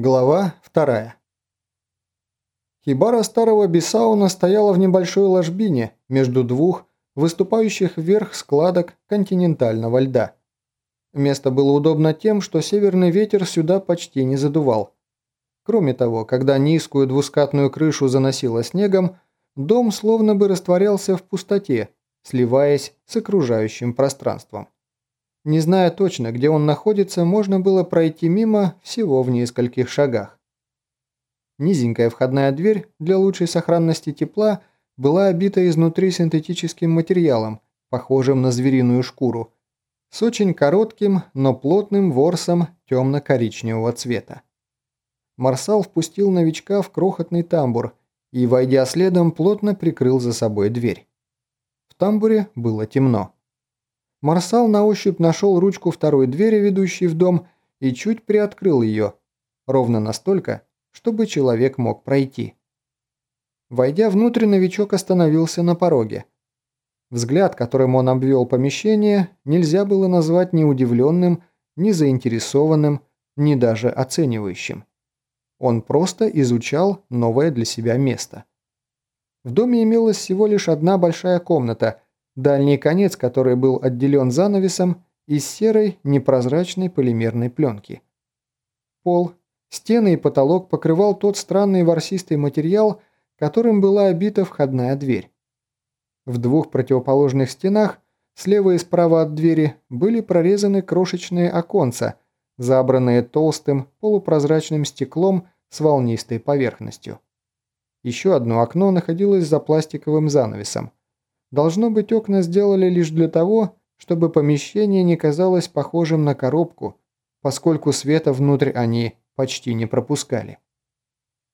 Глава вторая. Хибара старого Бесауна стояла в небольшой ложбине между двух выступающих вверх складок континентального льда. Место было удобно тем, что северный ветер сюда почти не задувал. Кроме того, когда низкую двускатную крышу заносило снегом, дом словно бы растворялся в пустоте, сливаясь с окружающим пространством. Не зная точно, где он находится, можно было пройти мимо всего в нескольких шагах. Низенькая входная дверь для лучшей сохранности тепла была обита изнутри синтетическим материалом, похожим на звериную шкуру, с очень коротким, но плотным ворсом темно-коричневого цвета. Марсал впустил новичка в крохотный тамбур и, войдя следом, плотно прикрыл за собой дверь. В тамбуре было темно. Марсал на ощупь нашел ручку второй двери, ведущей в дом, и чуть приоткрыл ее, ровно настолько, чтобы человек мог пройти. Войдя внутрь, новичок остановился на пороге. Взгляд, которым он обвел помещение, нельзя было назвать ни удивленным, ни заинтересованным, ни даже оценивающим. Он просто изучал новое для себя место. В доме имелась всего лишь одна большая комната – дальний конец который был отделен занавесом из серой непрозрачной полимерной пленки. Пол, стены и потолок покрывал тот странный ворсистый материал, которым была обита входная дверь. В двух противоположных стенах, слева и справа от двери, были прорезаны крошечные оконца, забранные толстым полупрозрачным стеклом с волнистой поверхностью. Еще одно окно находилось за пластиковым занавесом. Должно быть, окна сделали лишь для того, чтобы помещение не казалось похожим на коробку, поскольку света внутрь они почти не пропускали.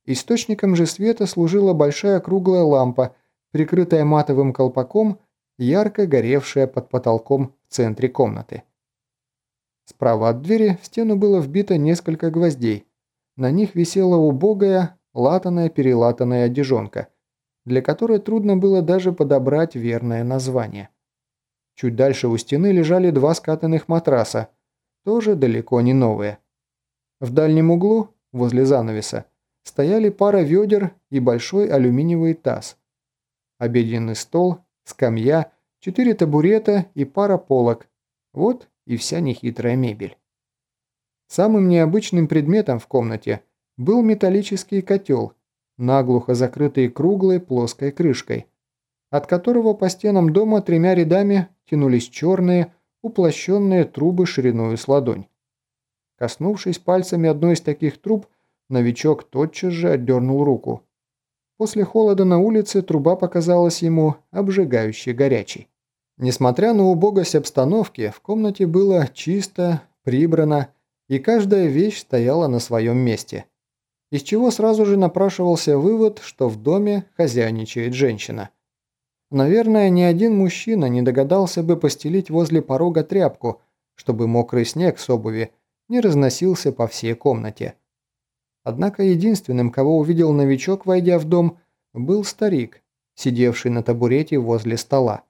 Источником же света служила большая круглая лампа, прикрытая матовым колпаком, ярко горевшая под потолком в центре комнаты. Справа от двери в стену было вбито несколько гвоздей. На них висела убогая, латаная-перелатанная одежонка – для которой трудно было даже подобрать верное название. Чуть дальше у стены лежали два скатанных матраса, тоже далеко не новые. В дальнем углу, возле занавеса, стояли пара ведер и большой алюминиевый таз. Обеденный стол, скамья, четыре табурета и пара полок. Вот и вся нехитрая мебель. Самым необычным предметом в комнате был металлический котел – наглухо закрытый круглой плоской крышкой, от которого по стенам дома тремя рядами тянулись черные, уплощенные трубы шириной с ладонь. Коснувшись пальцами одной из таких труб, новичок тотчас же отдернул руку. После холода на улице труба показалась ему обжигающе горячей. Несмотря на убогость обстановки, в комнате было чисто, прибрано, и каждая вещь стояла на своем месте – из чего сразу же напрашивался вывод, что в доме хозяйничает женщина. Наверное, ни один мужчина не догадался бы постелить возле порога тряпку, чтобы мокрый снег с обуви не разносился по всей комнате. Однако единственным, кого увидел новичок, войдя в дом, был старик, сидевший на табурете возле стола.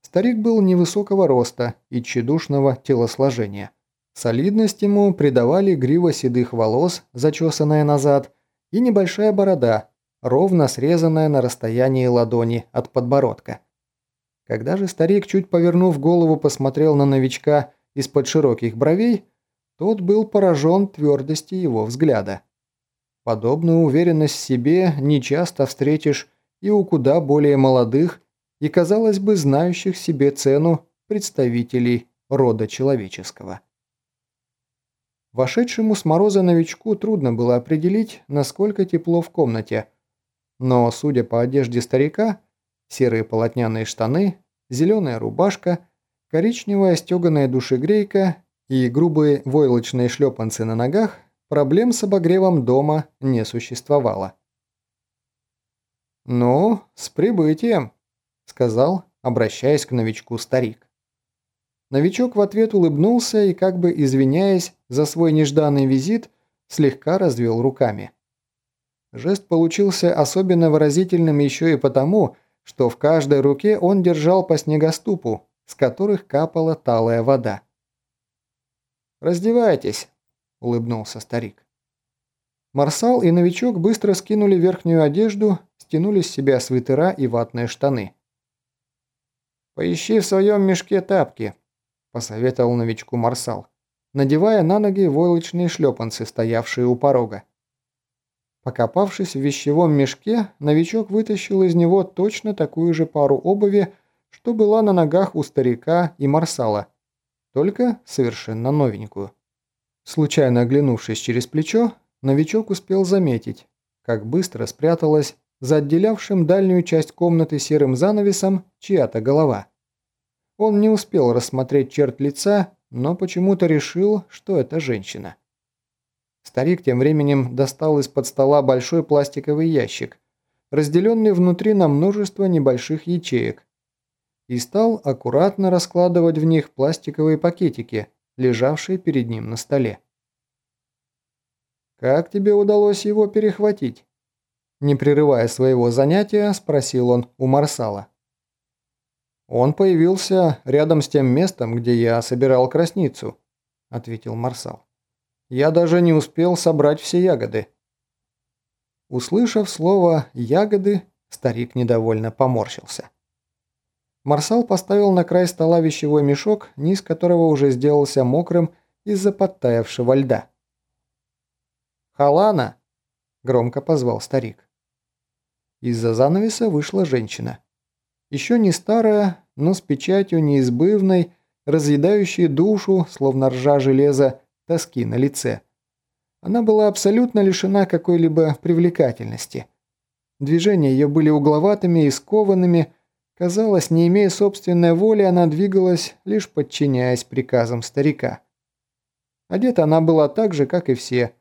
Старик был невысокого роста и тщедушного телосложения. Солидность ему придавали грива седых волос, зачесанная назад, и небольшая борода, ровно срезанная на расстоянии ладони от подбородка. Когда же старик, чуть повернув голову, посмотрел на новичка из-под широких бровей, тот был поражен твердости его взгляда. Подобную уверенность в себе нечасто встретишь и у куда более молодых и, казалось бы, знающих себе цену представителей рода человеческого. Вошедшему с мороза новичку трудно было определить, насколько тепло в комнате. Но, судя по одежде старика, серые полотняные штаны, зеленая рубашка, коричневая стеганая душегрейка и грубые войлочные шлепанцы на ногах, проблем с обогревом дома не существовало. «Ну, с прибытием», — сказал, обращаясь к новичку старик. Новичок в ответ улыбнулся и, как бы извиняясь за свой нежданный визит, слегка развел руками. Жест получился особенно выразительным еще и потому, что в каждой руке он держал по снегоступу, с которых капала талая вода. «Раздевайтесь», – улыбнулся старик. Марсал и новичок быстро скинули верхнюю одежду, стянули с себя свитера и ватные штаны. «Поищи в своем мешке тапки», – посоветовал новичку Марсал, надевая на ноги войлочные шлепанцы, стоявшие у порога. Покопавшись в вещевом мешке, новичок вытащил из него точно такую же пару обуви, что была на ногах у старика и Марсала, только совершенно новенькую. Случайно оглянувшись через плечо, новичок успел заметить, как быстро спряталась за отделявшим дальнюю часть комнаты серым занавесом чья-то голова. Он не успел рассмотреть черт лица, но почему-то решил, что это женщина. Старик тем временем достал из-под стола большой пластиковый ящик, разделенный внутри на множество небольших ячеек, и стал аккуратно раскладывать в них пластиковые пакетики, лежавшие перед ним на столе. «Как тебе удалось его перехватить?» Не прерывая своего занятия, спросил он у Марсала. «Он появился рядом с тем местом, где я собирал красницу», – ответил Марсал. Я даже не успел собрать все ягоды. Услышав слово «ягоды», старик недовольно поморщился. Марсал поставил на край стола вещевой мешок, низ которого уже сделался мокрым из-за подтаявшего льда. «Халана!» – громко позвал старик. Из-за занавеса вышла женщина. Еще не старая, но с печатью неизбывной, разъедающей душу, словно ржа железа, тоски на лице. Она была абсолютно лишена какой-либо привлекательности. Движения ее были угловатыми и скованными, казалось, не имея собственной воли, она двигалась, лишь подчиняясь приказам старика. Одета она была так же, как и все.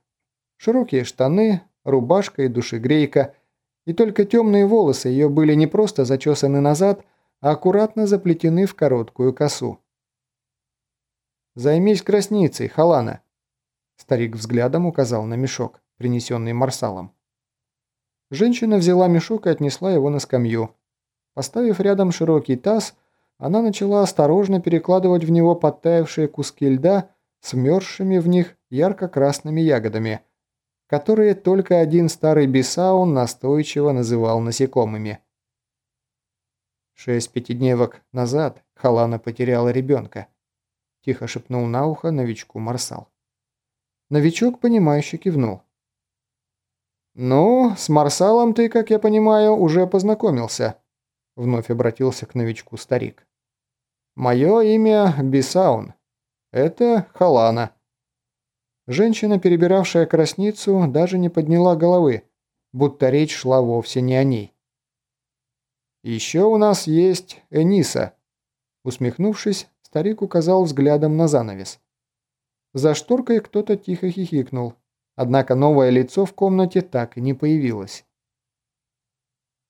Широкие штаны, рубашка и душегрейка, и только темные волосы ее были не просто зачесаны назад, а аккуратно заплетены в короткую косу. «Займись красницей, Халана!» Старик взглядом указал на мешок, принесенный Марсалом. Женщина взяла мешок и отнесла его на скамью. Поставив рядом широкий таз, она начала осторожно перекладывать в него подтаявшие куски льда с мёрзшими в них ярко-красными ягодами, которые только один старый бисаун настойчиво называл насекомыми. Шесть пятидневок назад Халана потеряла ребенка тихо шепнул на ухо новичку Марсал. Новичок, понимающе кивнул. «Ну, с Марсалом ты, как я понимаю, уже познакомился», — вновь обратился к новичку старик. «Мое имя Бисаун. Это Халана». Женщина, перебиравшая красницу, даже не подняла головы, будто речь шла вовсе не о ней. «Еще у нас есть Эниса», — усмехнувшись, Старик указал взглядом на занавес. За шторкой кто-то тихо хихикнул, однако новое лицо в комнате так и не появилось.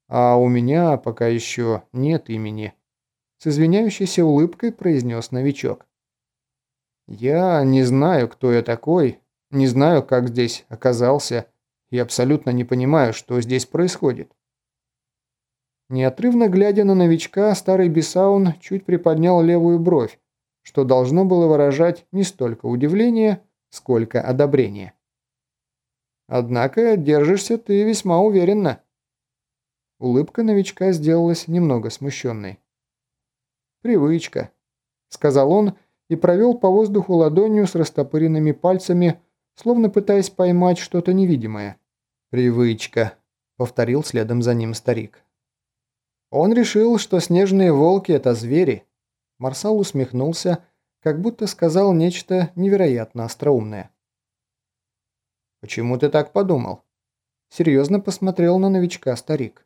«А у меня пока еще нет имени», — с извиняющейся улыбкой произнес новичок. «Я не знаю, кто я такой, не знаю, как здесь оказался, и абсолютно не понимаю, что здесь происходит». Неотрывно глядя на новичка, старый Бесаун чуть приподнял левую бровь, что должно было выражать не столько удивление, сколько одобрение. «Однако держишься ты весьма уверенно». Улыбка новичка сделалась немного смущенной. «Привычка», — сказал он и провел по воздуху ладонью с растопыренными пальцами, словно пытаясь поймать что-то невидимое. «Привычка», — повторил следом за ним старик. Он решил, что снежные волки – это звери. Марсал усмехнулся, как будто сказал нечто невероятно остроумное. «Почему ты так подумал?» Серьезно посмотрел на новичка старик.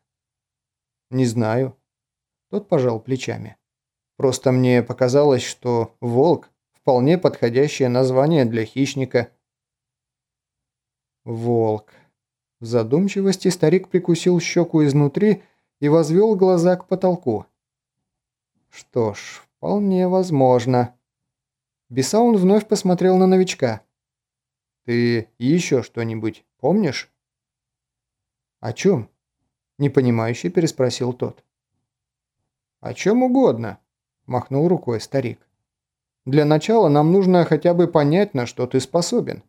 «Не знаю». Тот пожал плечами. «Просто мне показалось, что волк – вполне подходящее название для хищника». «Волк». В задумчивости старик прикусил щеку изнутри и возвел глаза к потолку. Что ж, вполне возможно. Бесаун вновь посмотрел на новичка. «Ты еще что-нибудь помнишь?» «О чем?» – непонимающе переспросил тот. «О чем угодно», – махнул рукой старик. «Для начала нам нужно хотя бы понять, на что ты способен».